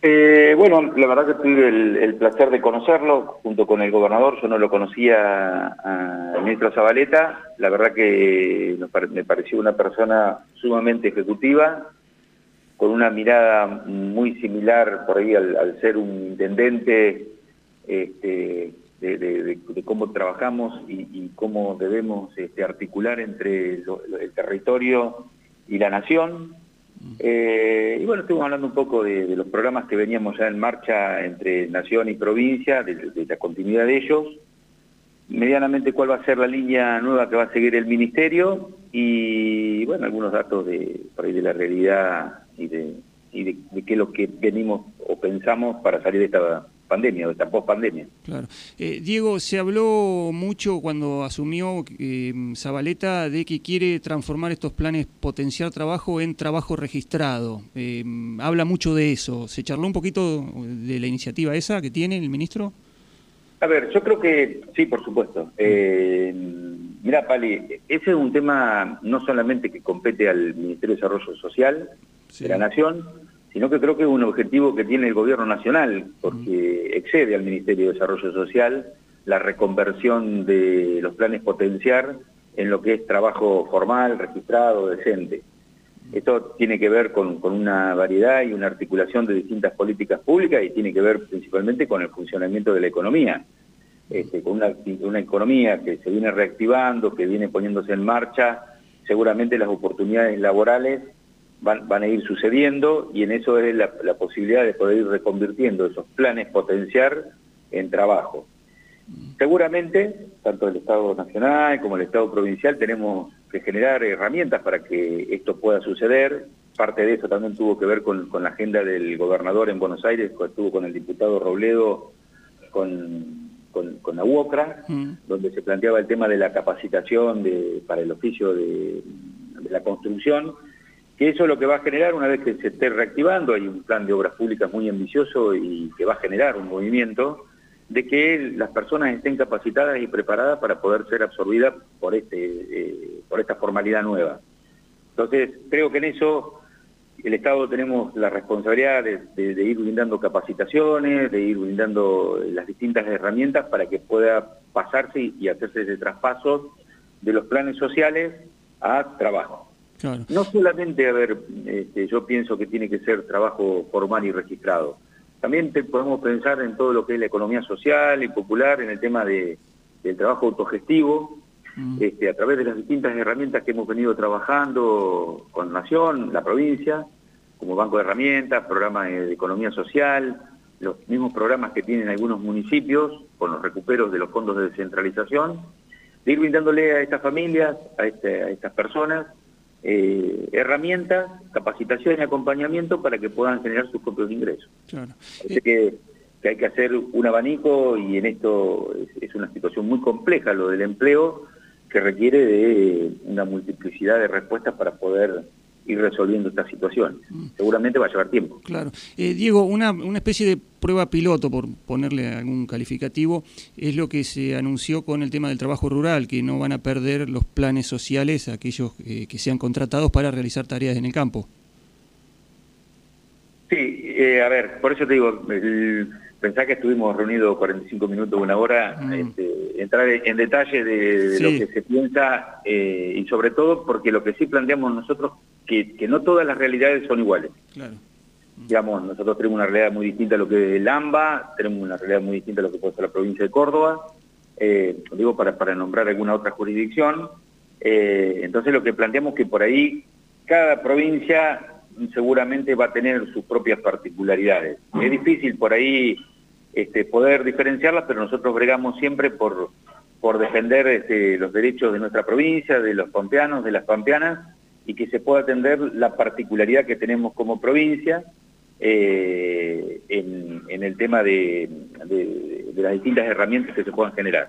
Eh, bueno, la verdad que tuve el, placer de conocerlo junto con el gobernador, yo no lo conocía al ministro Zabaleta, la verdad que me pareció una persona sumamente ejecutiva, con una mirada muy similar por ahí al, ser un intendente este, de, cómo trabajamos y, cómo debemos este, articular entre el territorio y la nación. Eh, y bueno, estuvimos hablando un poco de, los programas que veníamos ya en marcha entre nación y provincia, de, la continuidad de ellos, medianamente cuál va a ser la línea nueva que va a seguir el ministerio y bueno, algunos datos de, de la realidad y de, y de, qué es lo que venimos o pensamos para salir de esta pandemia o esta post-pandemia. Claro. Eh, Diego, se habló mucho cuando asumió eh, Zabaleta de que quiere transformar estos planes potenciar trabajo en trabajo registrado. Eh, habla mucho de eso. ¿Se charló un poquito de la iniciativa esa que tiene el ministro? A ver, yo creo que sí, por supuesto. Eh, mira, Pali, ese es un tema no solamente que compete al Ministerio de Desarrollo Social de la Nación, sino que creo que es un objetivo que tiene el gobierno nacional, porque excede al Ministerio de Desarrollo Social la reconversión de los planes potenciar en lo que es trabajo formal, registrado, decente. Esto tiene que ver con, una variedad y una articulación de distintas políticas públicas y tiene que ver principalmente con el funcionamiento de la economía. Este, con una, una economía que se viene reactivando, que viene poniéndose en marcha, seguramente las oportunidades laborales van, a ir sucediendo y en eso es la, posibilidad de poder ir reconvirtiendo esos planes potenciar en trabajo. Seguramente, tanto el Estado Nacional como el Estado Provincial tenemos que generar herramientas para que esto pueda suceder. Parte de eso también tuvo que ver con, la agenda del gobernador en Buenos Aires, estuvo con el diputado Robledo, con, con, la UOCRA, mm. donde se planteaba el tema de la capacitación de, para el oficio de, de la construcción, que eso es lo que va a generar una vez que se esté reactivando, hay un plan de obras públicas muy ambicioso y que va a generar un movimiento, de que las personas estén capacitadas y preparadas para poder ser absorbidas por, este, eh, por esta formalidad nueva. Entonces, creo que en eso el Estado tenemos la responsabilidad de, ir brindando capacitaciones, de ir brindando las distintas herramientas para que pueda pasarse y hacerse ese traspaso de los planes sociales a trabajo. No solamente, a ver, este, yo pienso que tiene que ser trabajo formal y registrado. También podemos pensar en todo lo que es la economía social y popular, en el tema de, del trabajo autogestivo, mm. este, a través de las distintas herramientas que hemos venido trabajando con Nación, la provincia, como Banco de Herramientas, programas de economía social, los mismos programas que tienen algunos municipios con los recuperos de los fondos de descentralización, de ir brindándole a estas familias, a, este, a estas personas, eh, herramientas, capacitación y acompañamiento para que puedan generar sus propios ingresos. Claro. que, hay que hacer un abanico y en esto es, una situación muy compleja lo del empleo que requiere de una multiplicidad de respuestas para poder ir resolviendo esta situación. Mm. Seguramente va a llevar tiempo. Claro. Eh, Diego, una, una especie de prueba piloto, por ponerle algún calificativo, es lo que se anunció con el tema del trabajo rural, que no van a perder los planes sociales aquellos eh, que sean contratados para realizar tareas en el campo. Sí, eh, a ver, por eso te digo, pensá que estuvimos reunidos 45 minutos, una hora, mm. este, entrar en detalle de, lo que se piensa y sobre todo porque lo que sí planteamos nosotros que, no todas las realidades son iguales. Claro. Digamos, nosotros tenemos una realidad muy distinta a lo que es el AMBA, tenemos una realidad muy distinta a lo que puede ser la provincia de Córdoba, eh, digo para, para nombrar alguna otra jurisdicción. Eh, entonces lo que planteamos que por ahí cada provincia seguramente va a tener sus propias particularidades. Es difícil por ahí este, poder diferenciarlas, pero nosotros bregamos siempre por, por defender este, los derechos de nuestra provincia, de los pampeanos, de las pampeanas, y que se pueda atender la particularidad que tenemos como provincia eh, en, el tema de, las distintas herramientas que se puedan generar.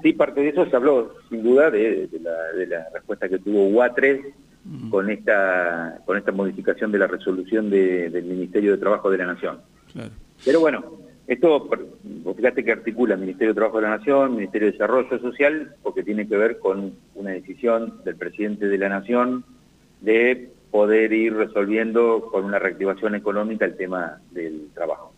Sí, parte de eso se habló, sin duda, de, la, respuesta que tuvo UA3 con esta, con esta modificación de la resolución del Ministerio de Trabajo de la Nación. Pero bueno, esto, fíjate que articula Ministerio de Trabajo de la Nación, Ministerio de Desarrollo Social, porque tiene que ver con una decisión del presidente de la Nación de poder ir resolviendo con una reactivación económica el tema del trabajo.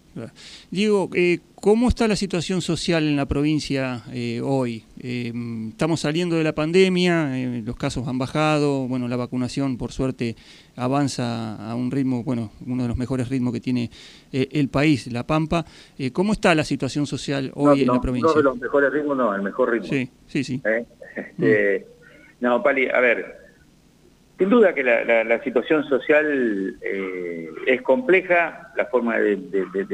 Diego, eh, ¿cómo está la situación social en la provincia eh, hoy? Eh, estamos saliendo de la pandemia, los casos han bajado, bueno, la vacunación por suerte avanza a un ritmo, bueno, uno de los mejores ritmos que tiene el país, La Pampa. ¿Cómo está la situación social hoy en la provincia? No de los mejores ritmos, no, el mejor ritmo. Sí, sí, sí. Este, no, Pali, a ver, sin duda que la, situación social eh, es compleja, la forma de,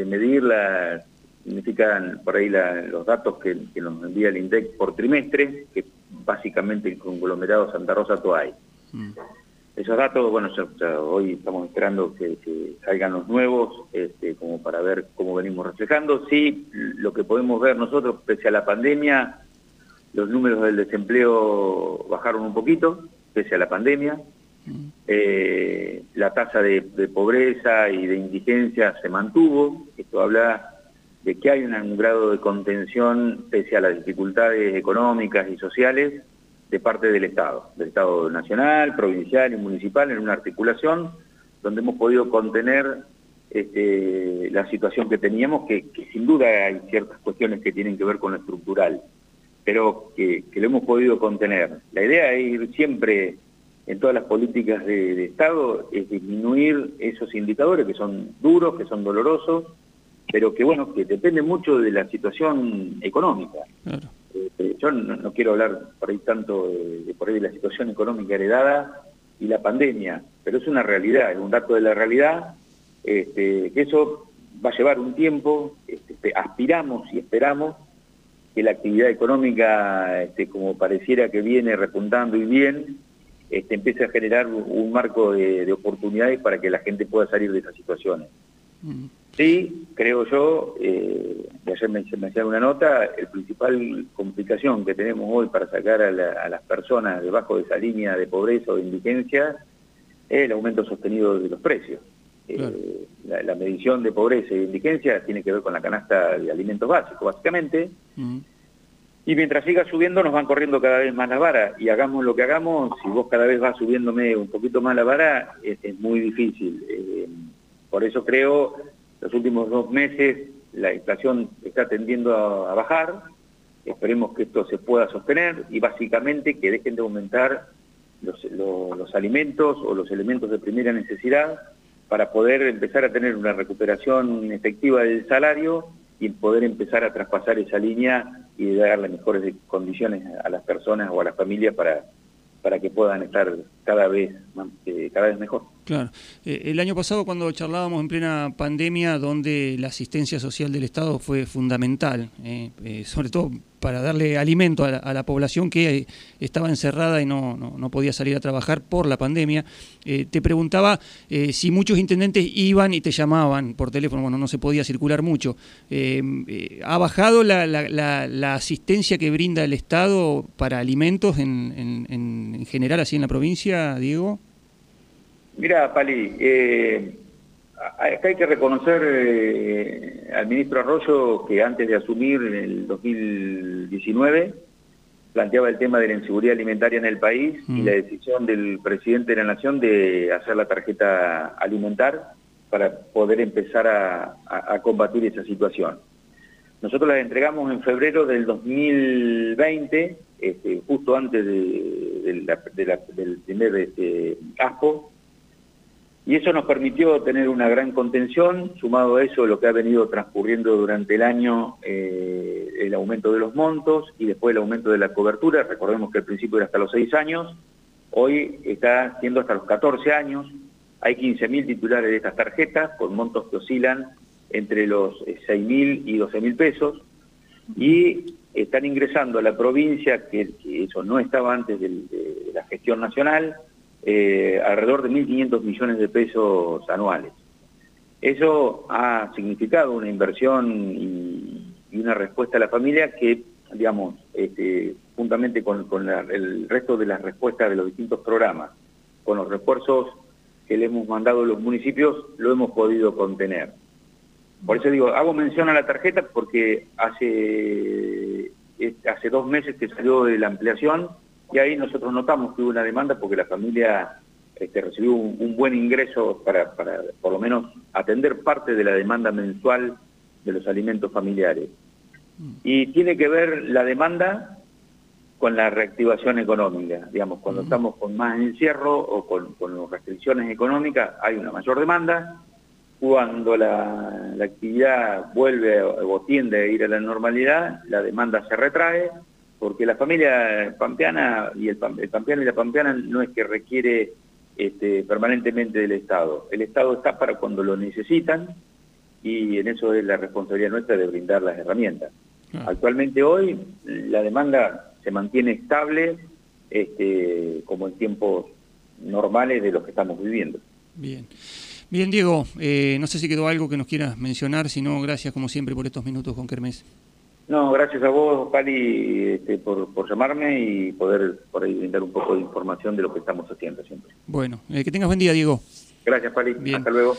medirla significan por ahí los datos que, nos envía el INDEC por trimestre, que básicamente el conglomerado Santa Rosa Toay. Mm. Esos datos, bueno, hoy estamos esperando que, salgan los nuevos, este, como para ver cómo venimos reflejando. Sí, lo que podemos ver nosotros, pese a la pandemia, los números del desempleo bajaron un poquito, pese a la pandemia. Eh, la tasa de, pobreza y de indigencia se mantuvo. Esto habla de que hay un, grado de contención pese a las dificultades económicas y sociales de parte del Estado, del Estado nacional, provincial y municipal, en una articulación donde hemos podido contener este, la situación que teníamos, que, sin duda hay ciertas cuestiones que tienen que ver con lo estructural, pero que, que lo hemos podido contener. La idea es ir siempre en todas las políticas de, Estado es disminuir esos indicadores que son duros, que son dolorosos, pero que bueno, que depende mucho de la situación económica. Este, yo no, quiero hablar por ahí tanto de, por ahí de la situación económica heredada y la pandemia, pero es una realidad, es un dato de la realidad, este, que eso va a llevar un tiempo, este, aspiramos y esperamos que la actividad económica, este, como pareciera que viene repuntando y bien, este, empiece a generar un marco de, oportunidades para que la gente pueda salir de esas situaciones. Mm. Sí, creo yo, eh, ayer me, me una nota, el principal complicación que tenemos hoy para sacar a, las personas debajo de esa línea de pobreza o de indigencia es el aumento sostenido de los precios. Eh, la, medición de pobreza y indigencia tiene que ver con la canasta de alimentos básicos, básicamente. Y mientras siga subiendo nos van corriendo cada vez más la vara y hagamos lo que hagamos, si vos cada vez vas subiéndome un poquito más la vara, es, muy difícil. Eh, por eso creo, los últimos dos meses la inflación está tendiendo a, bajar, esperemos que esto se pueda sostener y básicamente que dejen de aumentar los, los alimentos o los elementos de primera necesidad para poder empezar a tener una recuperación efectiva del salario y poder empezar a traspasar esa línea y darle mejores condiciones a las personas o a las familias para, para que puedan estar cada vez, eh, cada vez mejor. Claro. Eh, el año pasado cuando charlábamos en plena pandemia, donde la asistencia social del Estado fue fundamental, eh, sobre todo para darle alimento a la, población que estaba encerrada y no, no, podía salir a trabajar por la pandemia. Te preguntaba si muchos intendentes iban y te llamaban por teléfono, bueno, no se podía circular mucho. ¿Ha bajado la, la, asistencia que brinda el Estado para alimentos en, en, general así en la provincia, Diego? Mira, Pali, Acá hay que reconocer eh, al ministro Arroyo que antes de asumir en el 2019 planteaba el tema de la inseguridad alimentaria en el país y mm. la decisión del presidente de la Nación de hacer la tarjeta alimentar para poder empezar a, combatir esa situación. Nosotros la entregamos en febrero del 2020, este, justo antes de, del primer este, ASPO, y eso nos permitió tener una gran contención, sumado a eso lo que ha venido transcurriendo durante el año, eh, el aumento de los montos y después el aumento de la cobertura, recordemos que al principio era hasta los 6 años, hoy está siendo hasta los 14 años, hay 15.000 titulares de estas tarjetas con montos que oscilan entre los 6.000 y 12.000 pesos y están ingresando a la provincia, que, eso no estaba antes de la gestión nacional, eh, alrededor de 1.500 millones de pesos anuales. Eso ha significado una inversión y, una respuesta a la familia que, digamos, este, juntamente con, el resto de las respuestas de los distintos programas, con los refuerzos que le hemos mandado a los municipios, lo hemos podido contener. Por eso digo, hago mención a la tarjeta porque hace, hace dos meses que salió de la ampliación y ahí nosotros notamos que hubo una demanda porque la familia este, recibió un, buen ingreso para, para por lo menos atender parte de la demanda mensual de los alimentos familiares. Y tiene que ver la demanda con la reactivación económica. Digamos, cuando estamos con más encierro o con, con, restricciones económicas hay una mayor demanda. Cuando la, actividad vuelve o tiende a ir a la normalidad, la demanda se retrae, porque la familia pampeana y el, pampeano y la pampeana no es que requiere este, permanentemente del Estado. El Estado está para cuando lo necesitan y en eso es la responsabilidad nuestra de brindar las herramientas. Actualmente hoy la demanda se mantiene estable este, como en tiempos normales de los que estamos viviendo. Bien. Bien, Diego, eh, no sé si quedó algo que nos quieras mencionar, si no, gracias como siempre por estos minutos con Kermés. No, gracias a vos, Pali, este, por, por, llamarme y poder por ahí brindar un poco de información de lo que estamos haciendo siempre. Bueno, eh, que tengas buen día, Diego. Gracias, Pali. Hasta luego.